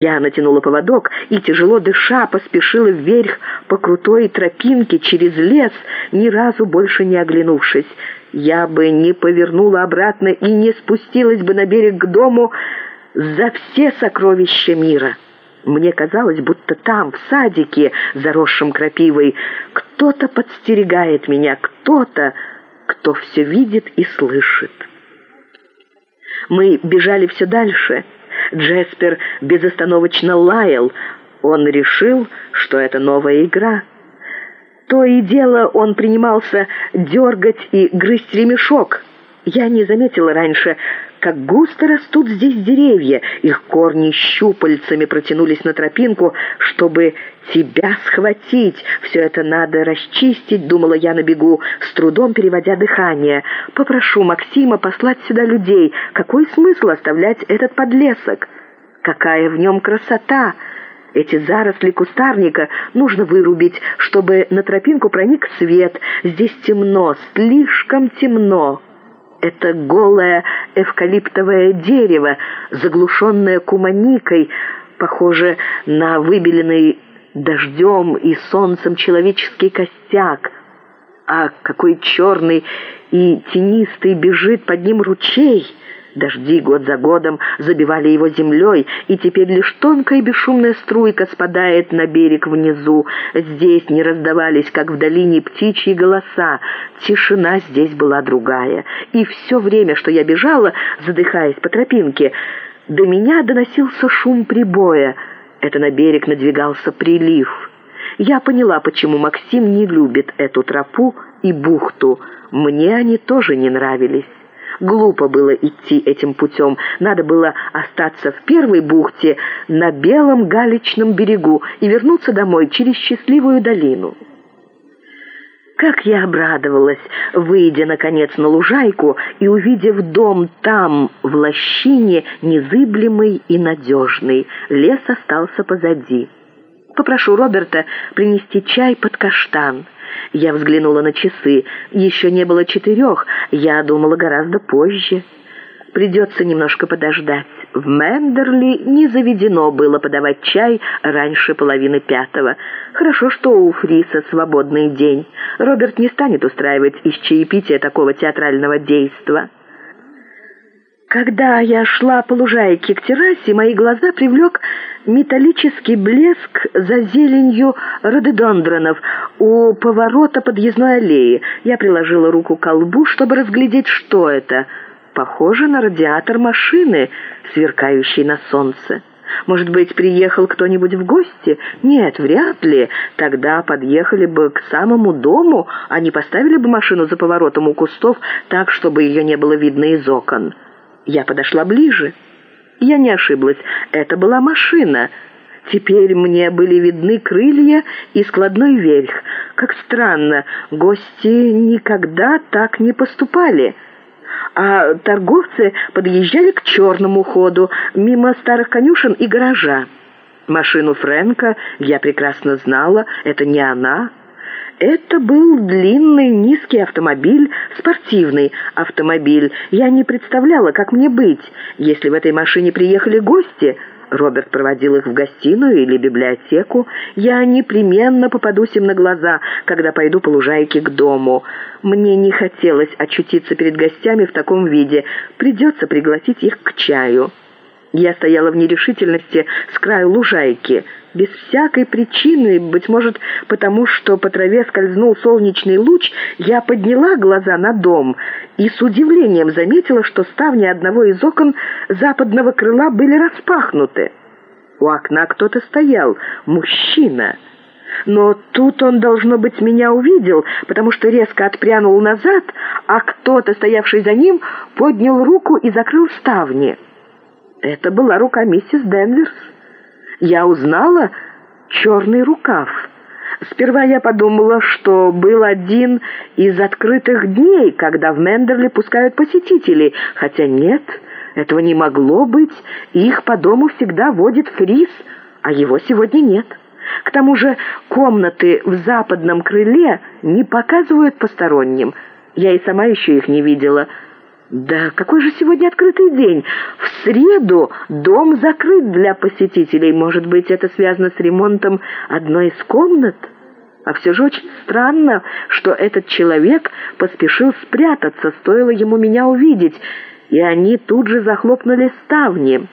Я натянула поводок и, тяжело дыша, поспешила вверх по крутой тропинке через лес, ни разу больше не оглянувшись. Я бы не повернула обратно и не спустилась бы на берег к дому за все сокровища мира. Мне казалось, будто там, в садике, заросшем крапивой, кто-то подстерегает меня, кто-то, кто все видит и слышит. Мы бежали все дальше — Джеспер безостановочно лаял. Он решил, что это новая игра. То и дело он принимался дергать и грызть ремешок. Я не заметила раньше, как густо растут здесь деревья. Их корни щупальцами протянулись на тропинку, чтобы тебя схватить. Все это надо расчистить, думала я на бегу, с трудом переводя дыхание. ПопрошуСима послать сюда людей. Какой смысл оставлять этот подлесок? Какая в нем красота! Эти заросли кустарника нужно вырубить, чтобы на тропинку проник свет. Здесь темно, слишком темно. Это голое эвкалиптовое дерево, заглушенное куманикой, похоже на выбеленный дождем и солнцем человеческий костяк. А какой черный и тенистый бежит под ним ручей. Дожди год за годом забивали его землей, и теперь лишь тонкая бесшумная струйка спадает на берег внизу. Здесь не раздавались, как в долине, птичьи голоса. Тишина здесь была другая. И все время, что я бежала, задыхаясь по тропинке, до меня доносился шум прибоя. Это на берег надвигался прилив. Я поняла, почему Максим не любит эту тропу и бухту. Мне они тоже не нравились. Глупо было идти этим путем. Надо было остаться в первой бухте на белом галечном берегу и вернуться домой через счастливую долину. Как я обрадовалась, выйдя, наконец, на лужайку и увидев дом там, в лощине, незыблемый и надежный. Лес остался позади. Попрошу Роберта принести чай под каштан. Я взглянула на часы. Еще не было четырех, я думала гораздо позже. Придется немножко подождать. В Мендерли не заведено было подавать чай раньше половины пятого. Хорошо, что уРиса свободный день. Роберт не станет устраивать из чаепития такого театрального действа. Когда я шла по лужайке к террасе, мои глаза привлек металлический блеск за зеленью рододендронов у поворота подъездной аллеи. Я приложила руку к колбу, чтобы разглядеть, что это. Похоже на радиатор машины, сверкающий на солнце. Может быть, приехал кто-нибудь в гости? Нет, вряд ли. Тогда подъехали бы к самому дому, а не поставили бы машину за поворотом у кустов так, чтобы ее не было видно из окон. Я подошла ближе. Я не ошиблась. Это была машина. Теперь мне были видны крылья и складной верх. Как странно, гости никогда так не поступали. А торговцы подъезжали к черному ходу, мимо старых конюшен и гаража. Машину Фрэнка я прекрасно знала, это не она. Это был длинный низкий автомобиль, спортивный автомобиль. Я не представляла, как мне быть, если в этой машине приехали гости. Роберт проводил их в гостиную или библиотеку. Я непременно попадусь им на глаза, когда пойду по лужайке к дому. Мне не хотелось очутиться перед гостями в таком виде. Придется пригласить их к чаю. Я стояла в нерешительности с краю лужайки без всякой причины, быть может, потому что по траве скользнул солнечный луч, я подняла глаза на дом и с удивлением заметила, что ставни одного из окон западного крыла были распахнуты. У окна кто-то стоял, мужчина. Но тут он, должно быть, меня увидел, потому что резко отпрянул назад, а кто-то, стоявший за ним, поднял руку и закрыл ставни. Это была рука миссис Денверс я узнала черный рукав. Сперва я подумала, что был один из открытых дней, когда в Мендерли пускают посетителей, хотя нет, этого не могло быть, их по дому всегда водит фриз, а его сегодня нет. К тому же комнаты в западном крыле не показывают посторонним. Я и сама еще их не видела. Да какой же сегодня открытый день? В среду дом закрыт для посетителей. Может быть, это связано с ремонтом одной из комнат? А все же очень странно, что этот человек поспешил спрятаться, стоило ему меня увидеть, и они тут же захлопнули ставни».